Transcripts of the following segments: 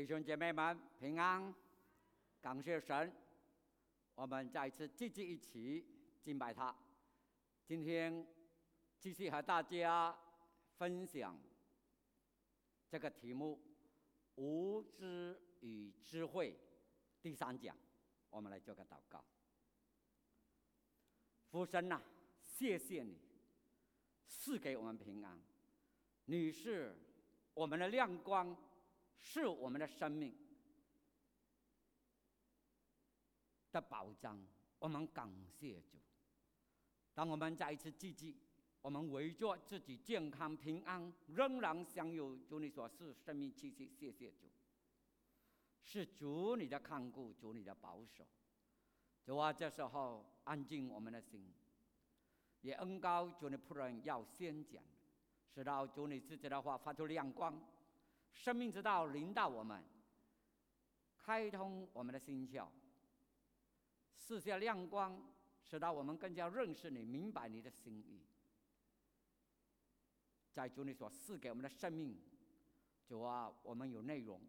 弟兄姐妹们平安，感谢神，我们再次聚集一起敬拜他。今天继续和大家分享这个题目“无知与智慧”第三讲，我们来做个祷告。父神呐，谢谢你赐给我们平安，你是我们的亮光。是我们的生命的保障，我们感谢主。当我们再一次记记，我们围着自己健康平安，仍然享有主你所赐生命气息，谢谢主。是主你的看顾，主你的保守。主啊，这时候安静我们的心，也恩高主你仆人要先讲，使到主你自己的话发出亮光。生命之道领导我们，开通我们的心窍，四下亮光，使到我们更加认识你，明白你的心意。在主你所赐给我们的生命，主啊，我们有内容，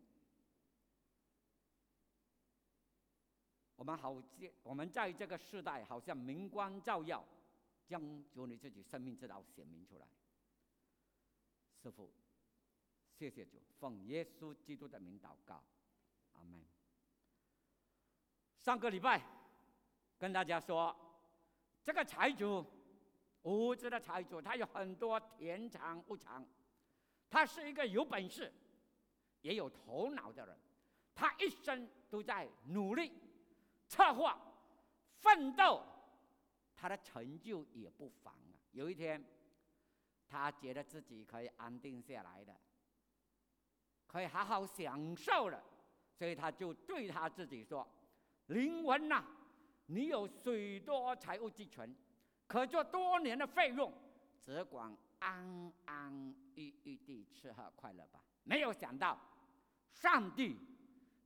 我们好见，我们在这个时代好像明光照耀，将主你自己生命之道显明出来，师傅。谢谢主，奉耶稣基督的名祷告，阿门。上个礼拜跟大家说，这个财主，无知的财主，他有很多田产物产，他是一个有本事、也有头脑的人，他一生都在努力策划、奋斗，他的成就也不凡啊。有一天，他觉得自己可以安定下来的。可以好好享受了，所以他就对他自己说：“灵魂呐，你有许多财物积存，可做多年的费用，只管安安逸逸地吃喝快乐吧。”没有想到，上帝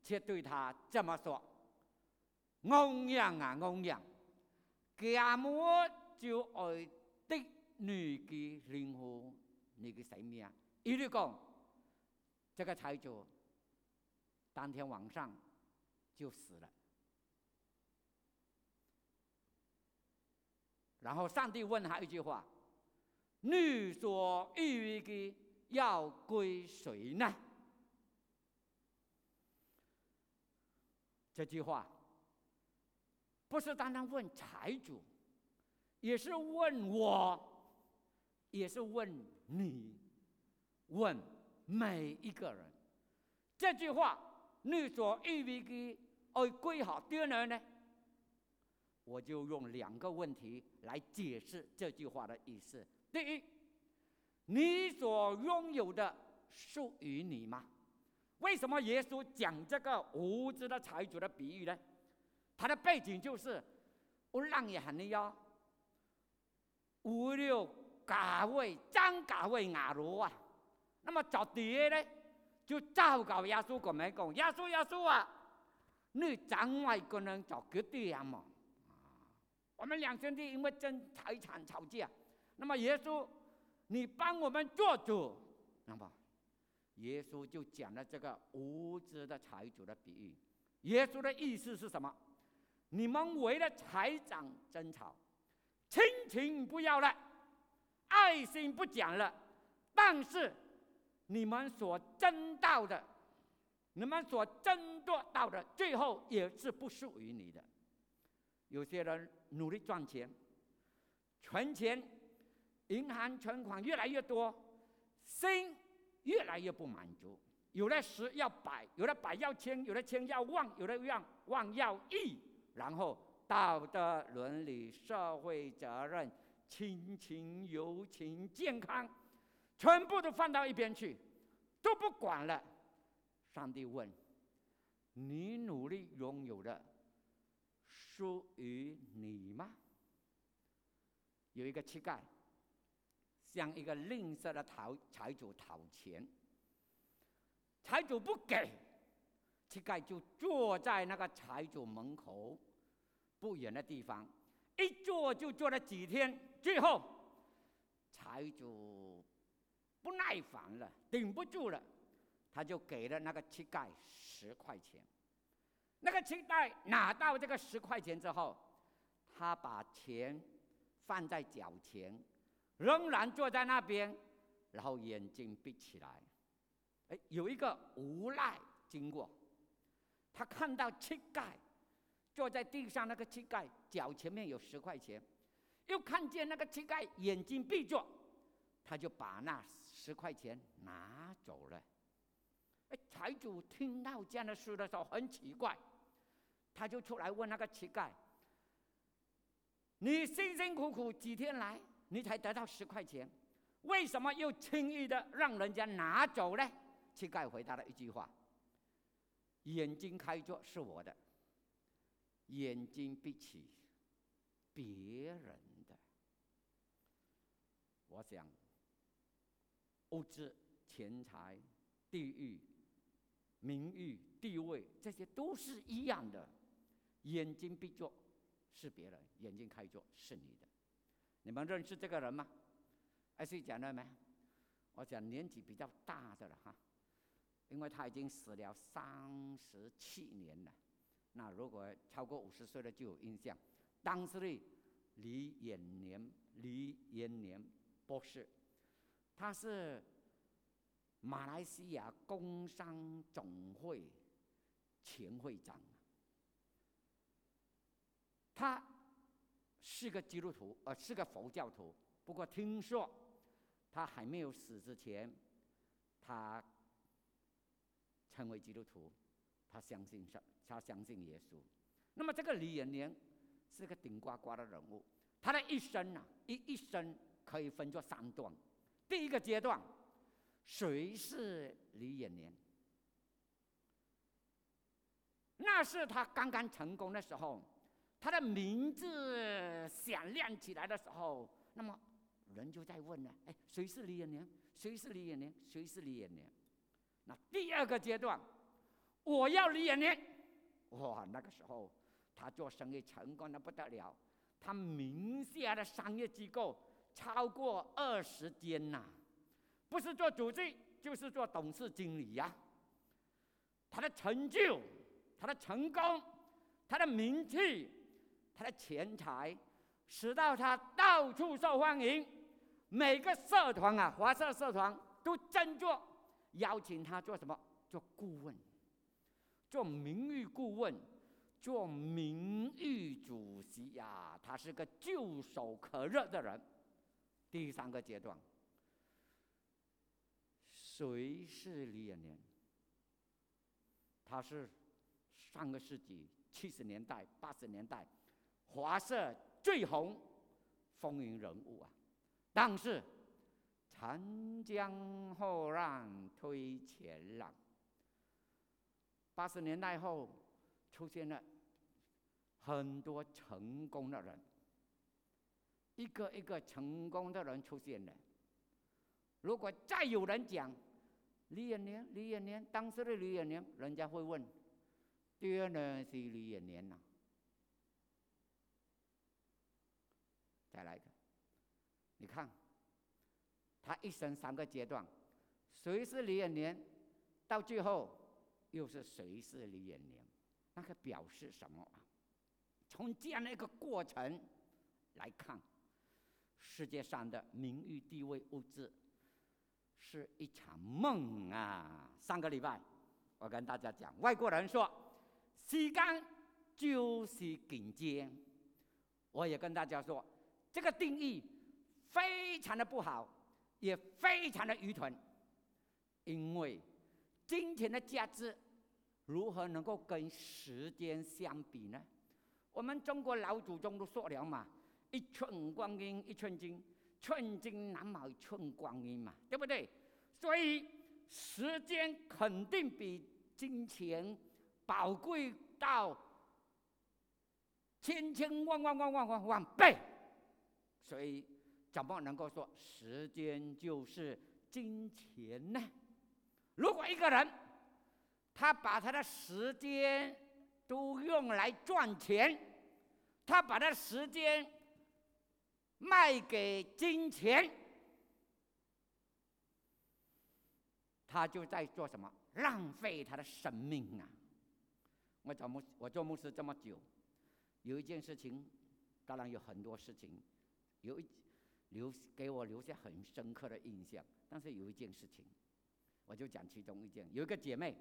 却对他这么说：“欧阳啊，欧阳，家母就爱的女的灵魂，你的生命，一律讲。”这个财主当天晚上就死了，然后上帝问他一句话：“你所欲的要归谁呢？”这句话不是单单问财主，也是问我，也是问你，问。每一个人，这句话你所意味的而归好第二呢？我就用两个问题来解释这句话的意思。第一，你所拥有的属于你吗？为什么耶稣讲这个无知的财主的比喻呢？他的背景就是我让也喊你要五六价位张价位阿罗啊。那么找爹呢，就照告耶稣讲没讲？耶稣耶稣啊，你掌外个人找个爹嘛？我们两兄弟因为争财产吵架，那么耶稣，你帮我们做主，那么耶稣就讲了这个无知的财主的比喻。耶稣的意思是什么？你们为了财产争吵，亲情不要了，爱心不讲了，但是。你们所争到的，你们所争夺到的，最后也是不属于你的。有些人努力赚钱，存钱，银行存款越来越多，心越来越不满足。有的十要百，有的百要千，有的千要万，有的万万要亿。然后道德伦理、社会责任、亲情友情、健康。全部都放到一边去，都不管了。上帝问：“你努力拥有的属于你吗？”有一个乞丐向一个吝啬的讨财主讨钱，财主不给，乞丐就坐在那个财主门口不远的地方，一坐就坐了几天。最后，财主。不耐烦了，顶不住了，他就给了那个乞丐十块钱。那个乞丐拿到这个十块钱之后，他把钱放在脚前，仍然坐在那边，然后眼睛闭起来。哎，有一个无赖经过，他看到乞丐坐在地上，那个乞丐脚前面有十块钱，又看见那个乞丐眼睛闭着，他就把那十块钱拿走了。哎，财主听到这样的事的时候很奇怪，他就出来问那个乞丐：“你辛辛苦苦几天来，你才得到十块钱，为什么又轻易的让人家拿走呢？”乞丐回答了一句话：“眼睛开着是我的，眼睛闭起，别人的。”我想，物质、钱财、地域、名誉、地位，这些都是一样的。眼睛闭着是别人，眼睛开着是你的。你们认识这个人吗？还是讲了没？我讲年纪比较大的了哈。因为他已经死了三十七年了，那如果超过五十岁的就有印象。当时的李延年，李延年博士，他是马来西亚工商总会前会长，他是个基督徒，呃，是个佛教徒。不过听说他还没有死之前，他。成为基督徒，他相信上，他相信耶稣。那么这个李延年是个顶呱呱的人物，他的一生啊，一一生可以分作三段。第一个阶段，谁是李延年？那是他刚刚成功的时候，他的名字响亮起来的时候，那么人就在问呢：哎，谁是李延年？谁是李延年？谁是李延年？那第二个阶段，我要李延年，哇，那个时候他做生意成功的不得了，他名下的商业机构超过二十间呐，不是做主席就是做董事经理呀。他的成就，他的成功，他的名气，他的钱财，使到他到处受欢迎，每个社团啊，华社社团都争做。邀请他做什么？做顾问，做名誉顾问，做名誉主席呀！他是个炙手可热的人。第三个阶段，谁是李延年？他是上个世纪七十年代、八十年代华社最红风云人物啊！但是。长江后浪推前浪。八十年代后，出现了很多成功的人，一个一个成功的人出现了。如果再有人讲李延年，李延年，当时的李延年，人家会问：第二呢是李延年呐？再来一个，你看。他一生三个阶段，谁是李延年？到最后又是谁是李延年？那个表示什么啊？从这样的一个过程来看，世界上的名誉、地位、物质是一场梦啊！上个礼拜我跟大家讲，外国人说时间就是金钱，我也跟大家说，这个定义非常的不好。也非常的愚蠢，因为金钱的价值如何能够跟时间相比呢？我们中国老祖宗都说了嘛，“一寸光阴一寸金，寸金难买寸光阴”嘛，对不对？所以时间肯定比金钱宝贵到千千万万万万万万倍，所以。怎么能够说时间就是金钱呢？如果一个人他把他的时间都用来赚钱，他把他的时间卖给金钱，他就在做什么？浪费他的生命啊！我做牧我做牧师这么久，有一件事情，当然有很多事情，有一留给我留下很深刻的印象。但是有一件事情，我就讲其中一件。有一个姐妹，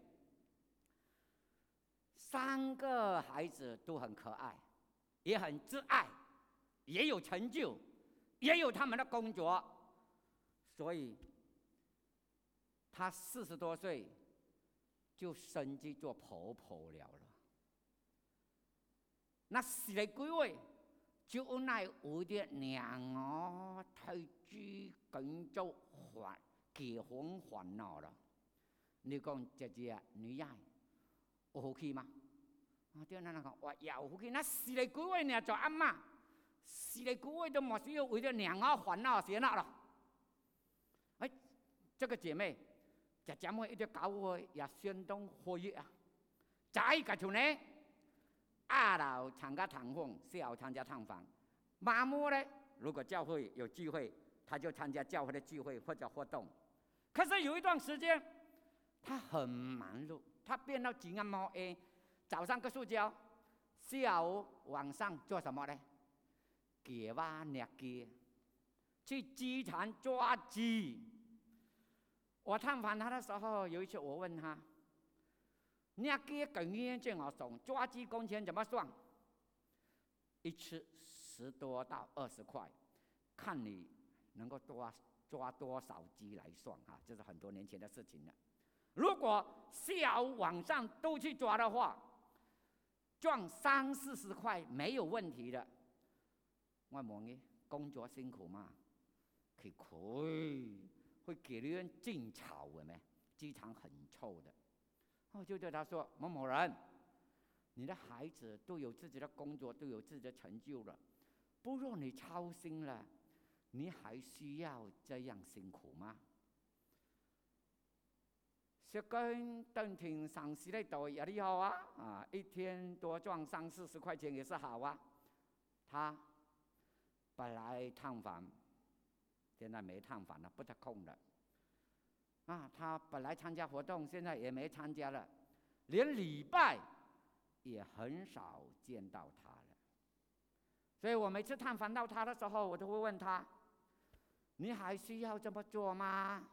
三个孩子都很可爱，也很自爱，也有成就，也有他们的工作，所以她四十多岁就升级做婆婆了了。那死了几位，就那有的娘哦，太居工作还结婚烦恼了。你讲姐姐女儿有福气吗？啊，对那那讲，哇，有福气。那死了几位呢？做阿妈，死了几位都莫需要为了娘儿烦恼些那了。哎，这个姐妹，姐姐们一直搞我也相当活跃啊。再一个就呢。阿老参加探访，四老参加探访。妈妈呢？如果教会有聚会，他就参加教会的聚会或者活动。可是有一段时间，他很忙碌，他变到几安猫 A，早上割树胶，下午晚上做什么呢？给挖鸟鸡，去鸡场抓鸡。我探访他的时候，有一次我问他。你要给更年这样送抓鸡工钱怎么算？一次十多到二十块，看你能够抓抓多少鸡来算啊！这是很多年前的事情了。如果下午晚上都去抓的话，赚三四十块没有问题的。我问你，工作辛苦吗？可以，会给人进草的咩？鸡场很臭的。我就对他说：“某某人，你的孩子都有自己的工作，都有自己的成就了，不若你操心了，你还需要这样辛苦吗？”说跟邓挺上市的多也好啊，啊，一天多赚三四十块钱也是好啊。他本来探访，现在没探访了，不得空了。啊，他本来参加活动，现在也没参加了，连礼拜也很少见到他了。所以我每次探访到他的时候，我都会问他：“你还需要这么做吗？”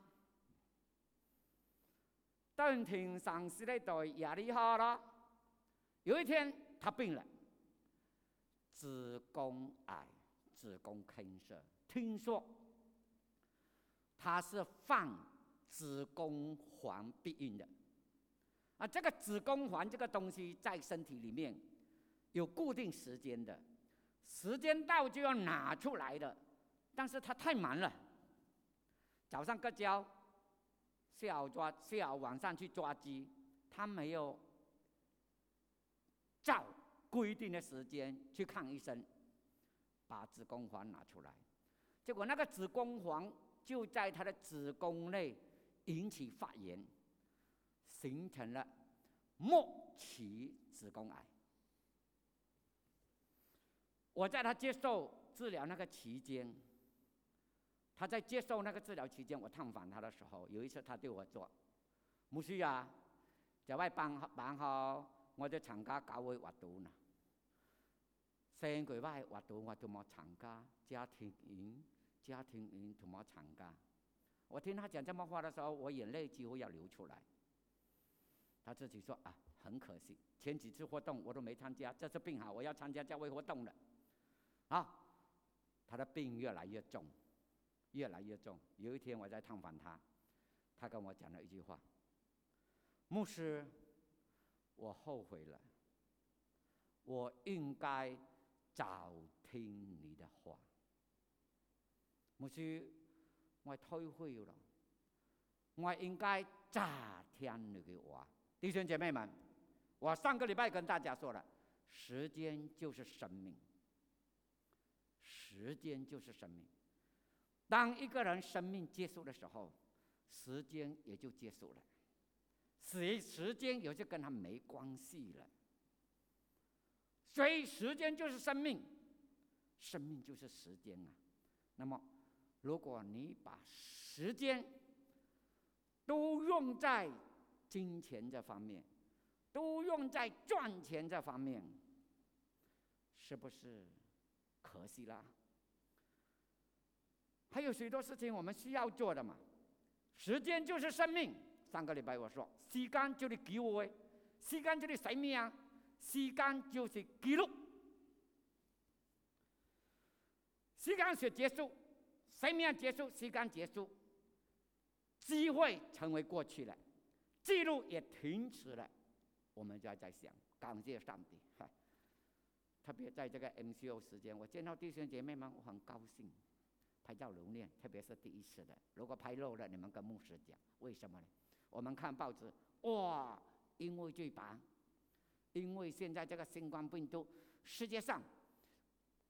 邓挺上司的对压力好了。有一天他病了，子宫癌、子宫 cancer，听说他是放。子宫环避孕的，啊，这个子宫环这个东西在身体里面有固定时间的，时间到就要拿出来的，但是他太忙了，早上割胶，下午抓，下午晚上去抓鸡，他没有照规定的时间去看医生，把子宫环拿出来，结果那个子宫环就在他的子宫内。引起发炎，形成了末期子宫癌。我在他接受治疗那个期间，他在接受那个治疗期间，我探访他的时候，有一次他对我说：“牧师啊，在外办办好我的参加教会活动呢。三个月活动我都冇参加，家庭营、家庭营都冇参加。”我听他讲这么话的时候，我眼泪几乎要流出来。他自己说啊，很可惜，前几次活动我都没参加，这次病好，我要参加教会活动了。啊，他的病越来越重，越来越重。有一天我在探访他，他跟我讲了一句话：“牧师，我后悔了，我应该早听你的话。”牧师。我退会了，我应该咋听你的话？弟兄姐妹们，我上个礼拜跟大家说了，时间就是生命，时间就是生命。当一个人生命结束的时候，时间也就结束了，时时间也就跟他没关系了。所以时间就是生命，生命就是时间啊。那么。如果你把时间都用在金钱这方面，都用在赚钱这方面，是不是可惜啦？还有许多事情我们需要做的嘛。时间就是生命。上个礼拜我说，时间就是给我，时间就是生命啊，时间就是记录。时间是结束，生命结束，时间结束，机会成为过去了，记录也停止了。我们就要在想，感谢上帝。哈，特别在这个 MCO 时间，我见到弟兄姐妹们，我很高兴。拍照留念，特别是第一次的。如果拍漏了，你们跟牧师讲，为什么呢？我们看报纸，哇，因为这把，因为现在这个新冠病毒，世界上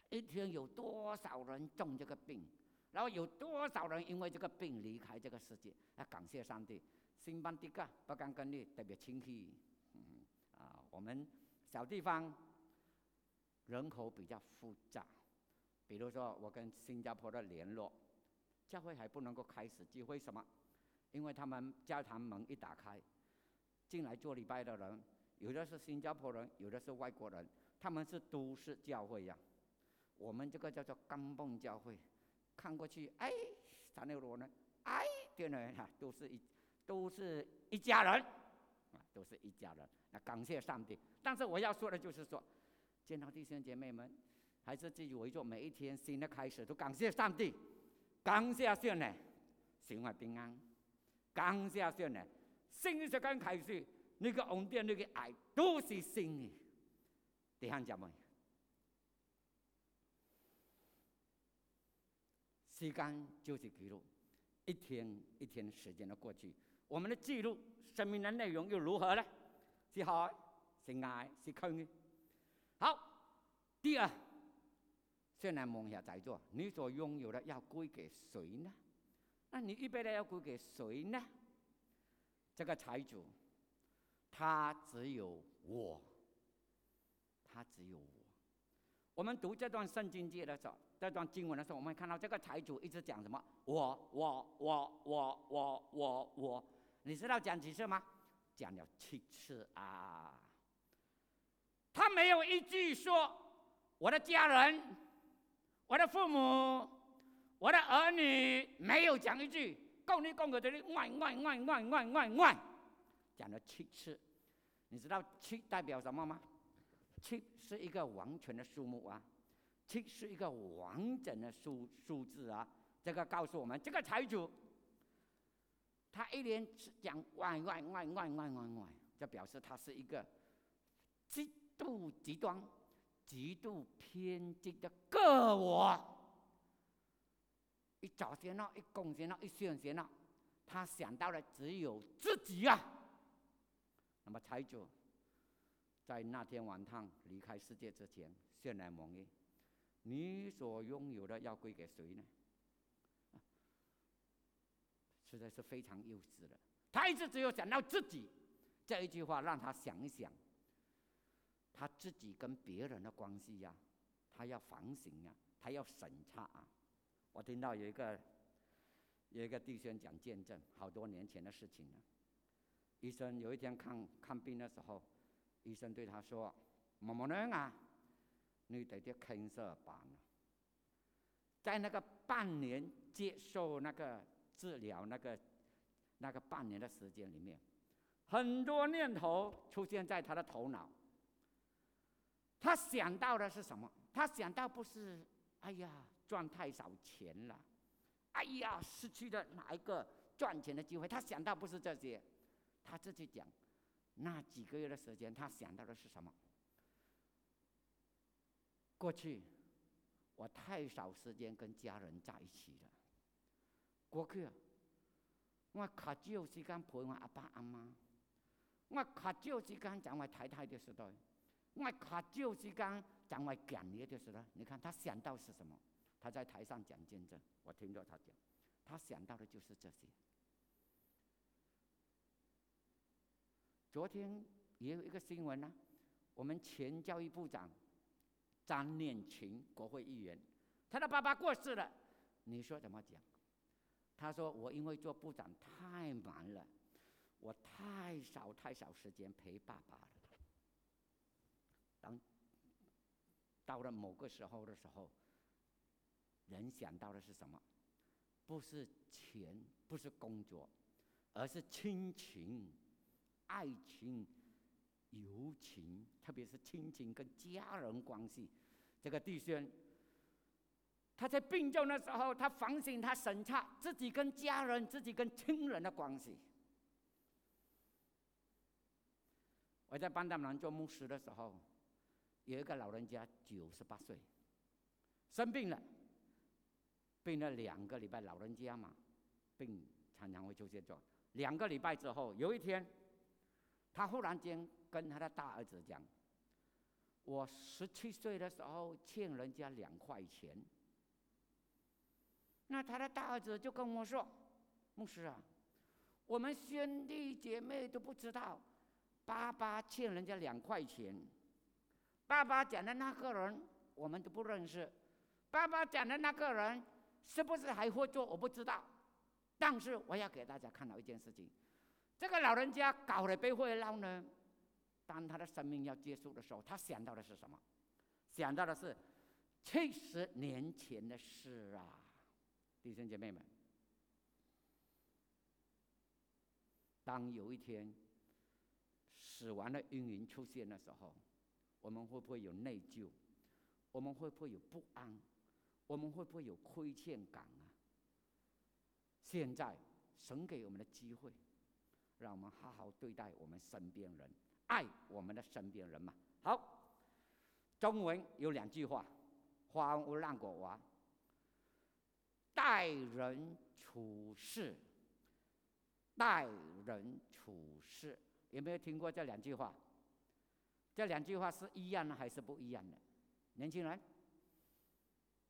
一天有多少人中这个病，然后有多少人因为这个病离开这个世界？啊感谢上帝，新班迪嘎不敢跟你特别亲戚，嗯啊，我们小地方人口比较复杂。比如说，我跟新加坡的联络，教会还不能够开始聚会，什么？因为他们教堂门一打开，进来做礼拜的人，有的是新加坡人，有的是外国人，他们是都市教会呀。我们这个叫做钢蹦教会，看过去，哎，三六罗呢？哎，对呢，哈，都是一，都是一家人，啊，都是一家人。那感谢上帝。但是我要说的就是说，见到弟兄姐妹们。还是自己为做每一天新的开始，都感谢上帝，感谢上帝，生活平安，感谢上帝，新的时间开始，那个恩典、那个爱都是新的。弟兄姐妹，时间就是记录，一天一天时间的过去，我们的记录生命的内容又如何呢？是好，是爱，是空。好，第二。现在梦想在做，你所拥有的要归给谁呢？那你预备的要归给谁呢？这个财主，他只有我，他只有我。我们读这段圣经节的时候，这段经文的时候，我们看到这个财主一直讲什么？我我我我我我我，你知道讲几次吗？讲了七次啊！他没有一句说我的家人。我的父母，我的儿女，没有讲一句“够你够我这里万万万万万万”，讲了七次。你知道七代表什么吗？七是一个完全的数目啊，七是一个完整的数数字啊。这个告诉我们，这个财主，他一连讲万万万万万万万，就表示他是一个极度极端。极度偏激的个我，一早先了，一贡献了，一献钱了，他想到的只有自己呀。那么财主在那天晚上离开世界之前，献来蒙恩，你所拥有的要归给谁呢？实在是非常幼稚的。他一直只有想到自己，这一句话让他想一想。他自己跟别人的关系呀，他要反省呀，他要审查啊。我听到有一个有一个弟兄讲见证，好多年前的事情了。医生有一天看看病的时候，医生对他说：“某某人啊，你得得肯色板了。”在那个半年接受那个治疗那个那个半年的时间里面，很多念头出现在他的头脑。他想到的是什么？他想到不是，哎呀，赚太少钱了，哎呀，失去了哪一个赚钱的机会？他想到不是这些，他自己讲，那几个月的时间，他想到的是什么？过去我太少时间跟家人在一起了。过去我较少时间陪我阿爸阿妈，我较少时间讲我太太的时代。我卡就时间讲我讲嘢的时代，你看他想到是什么？他在台上讲见证，我听着他讲，他想到的就是这些。昨天也有一个新闻呢，我们前教育部长张念群国会议员，他的爸爸过世了，你说怎么讲？他说我因为做部长太忙了，我太少太少时间陪爸爸了。当到了某个时候的时候，人想到的是什么？不是钱，不是工作，而是亲情、爱情、友情，特别是亲情跟家人关系。这个弟兄，他在病重的时候，他反省，他审查自己跟家人、自己跟亲人的关系。我在班达兰做牧师的时候，有一个老人家九十八岁，生病了，病了两个礼拜。老人家嘛，病常常会出现状。两个礼拜之后，有一天，他忽然间跟他的大儿子讲：“我十七岁的时候欠人家两块钱。”那他的大儿子就跟我说：“牧师啊，我们兄弟姐妹都不知道。”爸爸欠人家两块钱，爸爸讲的那个人我们都不认识，爸爸讲的那个人是不是还会做我不知道，但是我要给大家看到一件事情，这个老人家搞了被会闹呢，当他的生命要结束的时候，他想到的是什么？想到的是七十年前的事啊，弟兄姐妹们，当有一天。死亡的阴云出现的时候，我们会不会有内疚？我们会不会有不安？我们会不会有亏欠感啊？现在神给我们的机会，让我们好好对待我们身边人，爱我们的身边人嘛。好，中文有两句话：花无烂果娃，待人处事，待人处事。有没有听过这两句话？这两句话是一样的还是不一样的？年轻人，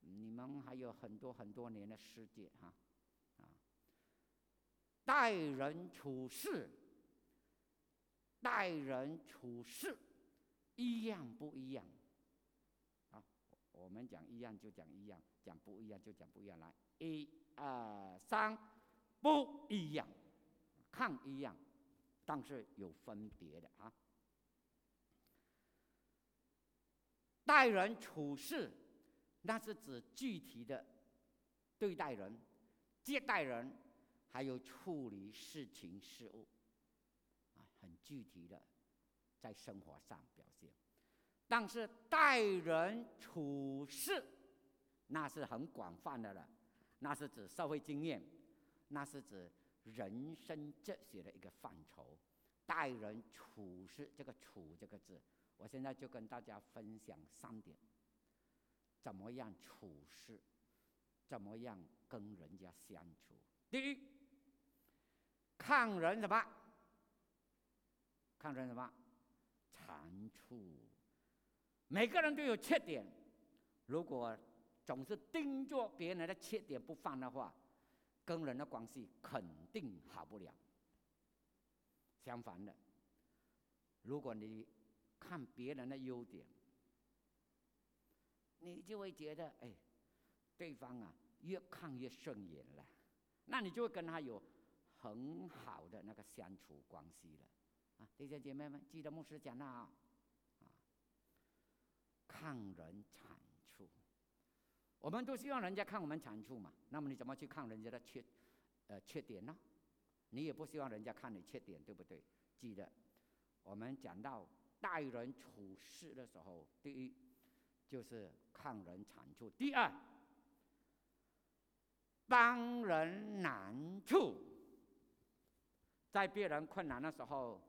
你们还有很多很多年的时间哈，啊，待人处事，待人处事一样不一样？啊，我们讲一样就讲一样，讲不一样就讲不一样。来，一、二、三，不一样，看一样。但是有分别的啊。待人处事，那是指具体的对待人、接待人，还有处理事情事务，啊，很具体的在生活上表现。但是待人处事，那是很广泛的了，那是指社会经验，那是指。人生哲学的一个范畴，待人处事，这个“处”这个字，我现在就跟大家分享三点：怎么样处事，怎么样跟人家相处。第一，看人什么？看人什么？长处。每个人都有缺点，如果总是盯着别人的缺点不放的话，跟人的关系肯定好不了。相反的，如果你看别人的优点，你就会觉得，哎，对方啊越看越顺眼了，那你就会跟他有很好的那个相处关系了。啊，弟兄姐妹们，记得牧师讲的啊，啊，看人长。我们都希望人家看我们长处嘛，那么你怎么去看人家的缺，呃，缺点呢？你也不希望人家看你缺点，对不对？记得，我们讲到待人处事的时候，第一就是看人长处，第二帮人难处，在别人困难的时候，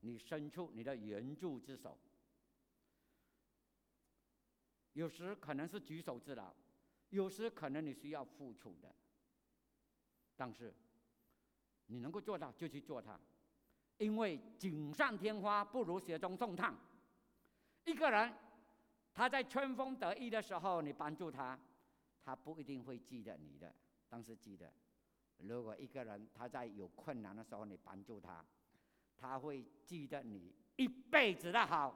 你伸出你的援助之手，有时可能是举手之劳。有时可能你需要付出的，但是你能够做到就去做它，因为锦上添花不如雪中送炭。一个人他在春风得意的时候，你帮助他，他不一定会记得你的；但是记得，如果一个人他在有困难的时候你帮助他，他会记得你一辈子的好。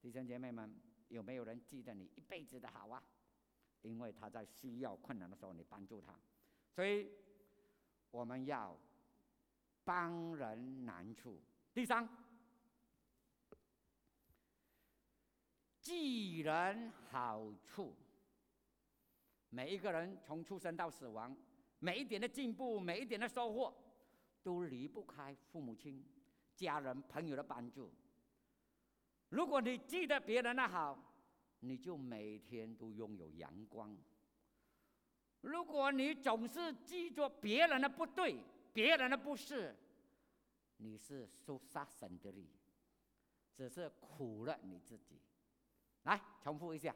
弟兄姐妹们，有没有人记得你一辈子的好啊？因为他在需要困难的时候，你帮助他，所以我们要帮人难处。第三，济人好处。每一个人从出生到死亡，每一点的进步，每一点的收获，都离不开父母亲、家人、朋友的帮助。如果你记得别人的好，你就每天都拥有阳光；如果你总是记着别人的不对、别人的不是，你是受杀神的力，只是苦了你自己。来，重复一下，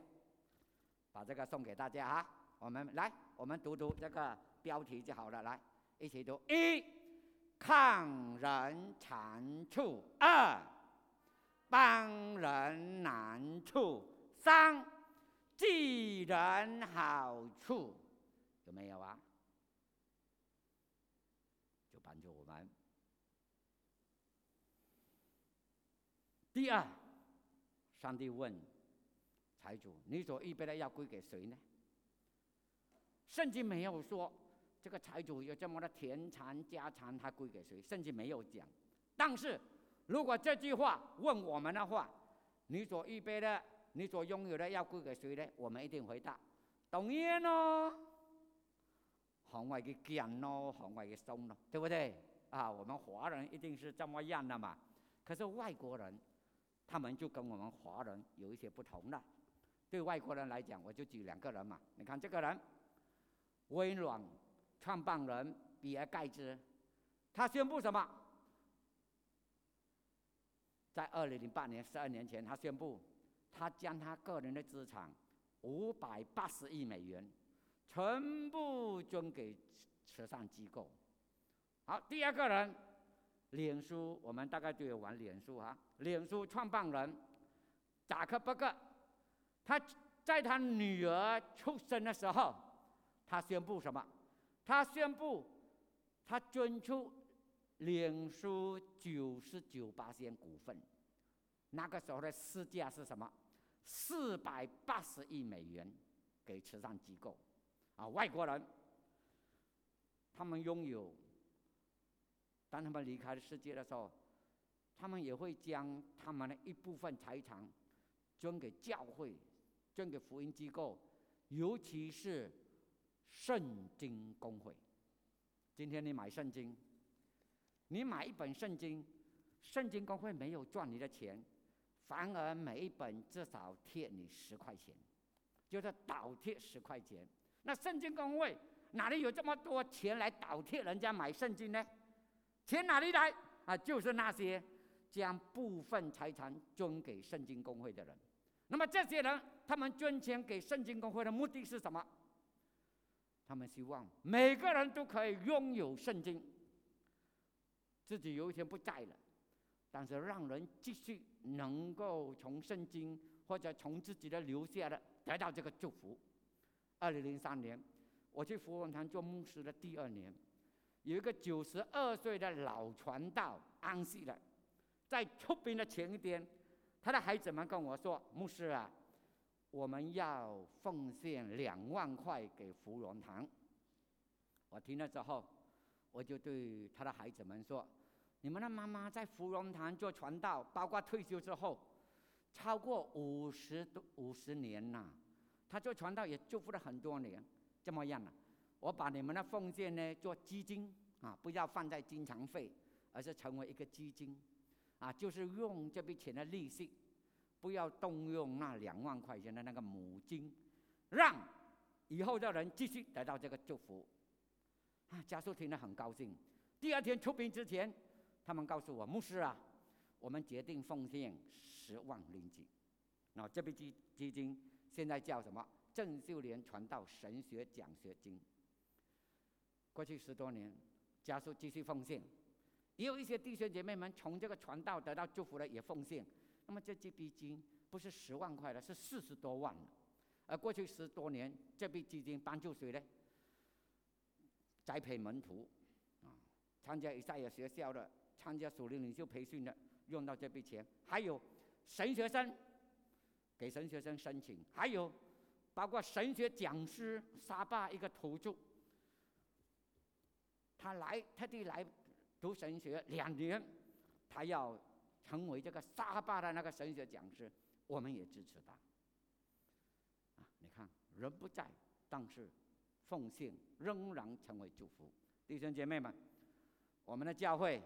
把这个送给大家啊！我们来，我们读读这个标题就好了。来，一起读：一、抗人长处；二、帮人难处；三、济人好处。有没有啊？就帮助我们。第二，上帝问财主：“你所预备的要归给谁呢？”圣经没有说这个财主有这么多田产家产，他归给谁？甚至没有讲。但是如果这句话问我们的话，你所预备的、你所拥有的要归给谁呢？我们一定回答：当然咯，行外的剑咯，行外的松咯，对不对？啊，我们华人一定是这么样的嘛。可是外国人，他们就跟我们华人有一些不同了。对外国人来讲，我就举两个人嘛。你看这个人。微软创办人比尔盖茨，他宣布什么？在二零零八年，十二年前，他宣布，他将他个人的资产五百八十亿美元全部捐给慈善机构。好，第二个人，脸书，我们大概都有玩脸书哈。脸书创办人扎克伯格，他在他女儿出生的时候。他宣布什么？他宣布，他捐出脸书九十九八千股份。那个时候的市价是什么？四百八十亿美元给慈善机构。啊，外国人，他们拥有，当他们离开世界的时候，他们也会将他们的一部分财产捐给教会，捐给福音机构，尤其是。圣经公会，今天你买圣经，你买一本圣经，圣经公会没有赚你的钱，反而每一本至少贴你十块钱，就是倒贴十块钱。那圣经公会哪里有这么多钱来倒贴人家买圣经呢？钱哪里来啊？就是那些将部分财产捐给圣经公会的人。那么这些人，他们捐钱给圣经公会的目的是什么？他们希望每个人都可以拥有圣经，自己有一天不在了，但是让人继续能够从圣经或者从自己的留下的得到这个祝福。二零零三年，我去佛文堂做牧师的第二年，有一个九十二岁的老传道安息了，在出殡的前一天，他的孩子们跟我说：“牧师啊。”我们要奉献两万块给芙蓉堂。我听了之后，我就对他的孩子们说：“你们的妈妈在芙蓉堂做传道，包括退休之后，超过五十多五十年呐。他做传道也祝福了很多年。这么样呢？我把你们的奉献呢做基金啊，不要放在经常费，而是成为一个基金啊，就是用这笔钱的利息。”不要动用那两万块钱的那个母金，让以后的人继续得到这个祝福。啊，家属听了很高兴。第二天出殡之前，他们告诉我牧师啊，我们决定奉献十万令吉。那这笔基基金现在叫什么？郑秀莲传道神学奖学金。过去十多年，家属继续奉献，也有一些弟兄姐妹们从这个传道得到祝福的也奉献。那么这这笔金不是十万块了，是四十多万了。而过去十多年，这笔基金帮助谁呢？栽培门徒，啊，参加以赛亚学校的，参加属灵领袖培训的，用到这笔钱。还有神学生，给神学生申请。还有包括神学讲师沙巴一个土著，他来特地来读神学两年，他要成为这个沙巴的那个神学讲师，我们也支持他。啊，你看人不在，但是奉献仍然成为祝福。弟兄姐妹们，我们的教会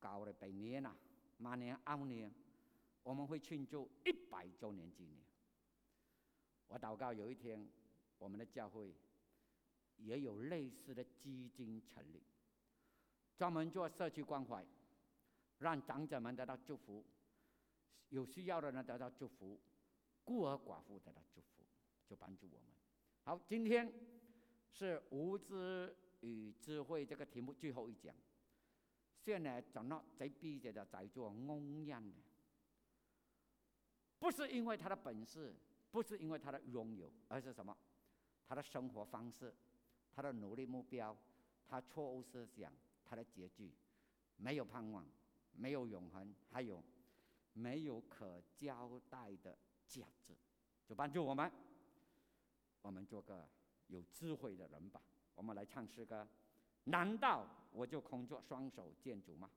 搞了百年了，马年二年，我们会庆祝一百周年纪念。我祷告有一天，我们的教会也有类似的基金成立，专门做社区关怀，让长者们得到祝福，有需要的人得到祝福，孤儿寡妇得到祝福，就帮助我们。好，今天是无知与智慧这个题目最后一讲。现在讲到这逼着的在做翁样的，不是因为他的本事。不是因为他的拥有，而是什么？他的生活方式，他的努力目标，他错误思想，他的结局，没有盼望，没有永恒，还有没有可交代的价值，就帮助我们，我们做个有智慧的人吧。我们来唱诗歌，难道我就空着双手建筑吗？